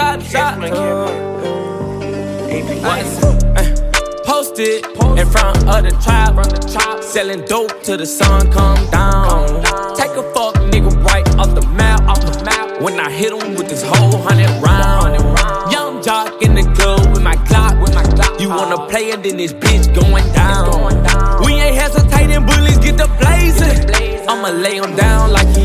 chop, chop. Posted in front of the tribe, selling dope till the sun come down. Take a fuck nigga right off the map, off the map. When I hit him with this whole hundred round. Young jock in the club with my clock, with my clock. You wanna play it, then this bitch going down. We ain't hesitating, bullies get the blazing. I'ma lay him down like he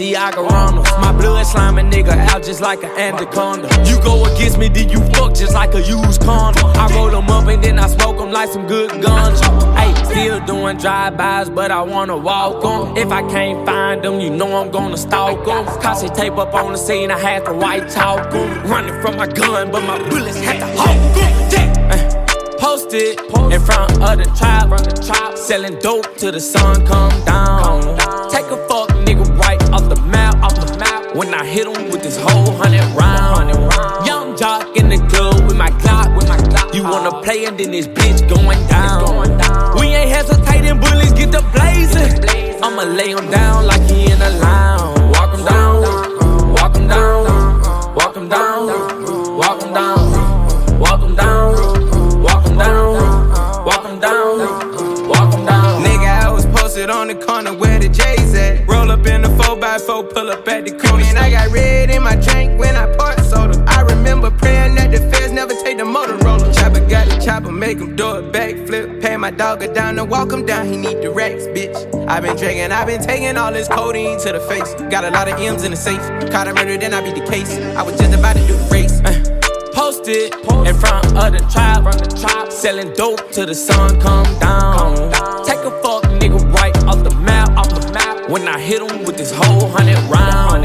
Ronalds. My blood sliming nigga out just like an anaconda. You go against me, then you fuck just like a used condom. I roll them up and then I smoke them like some good guns. Hey, still doing drive-bys, but I wanna walk 'em. If I can't find them, you know I'm gonna stalk 'em. Cause tape up on the scene, I had to white talk. Running from my gun, but my bullets had to hawk 'em. Posted in front of the tribe, selling dope till the sun come down. Hit him with this whole hundred round. Young jock in the club with my clock, with my clock. You wanna play and then this bitch going down. We ain't hesitating, bullies get the blazing. I'ma lay him down like he posted on the corner where the J's at. Roll up in the 4x4, pull up at the corner. And I got red in my drink when I poured soda. I remember praying that the feds never take the Motorola. Chopper got the chopper, make him do a backflip. Pay my dog a down to walk him down, he need the racks, bitch. i been drinking, i been taking all this codeine to the face. Got a lot of M's in the safe. Caught a murder, then I beat the case. I was just about to do the race. Uh, posted in front of the tribe, selling dope till the sun come down. Take a fuck nigga When I hit him with this whole hundred round.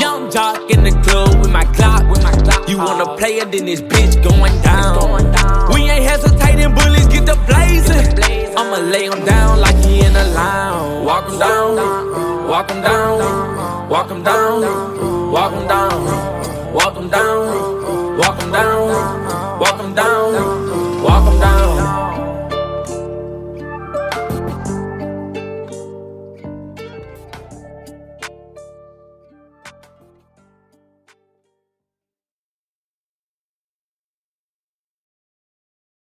Young jock in the club with my clock. You wanna play it, then this bitch going down. We ain't hesitating, bullies get the blazing. I'ma lay him down like he in a lounge. Walk him down, walk him down, walk him down, walk him down, walk him down, walk him down, walk him down.